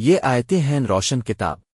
یہ آیتیں ہیں روشن کتاب۔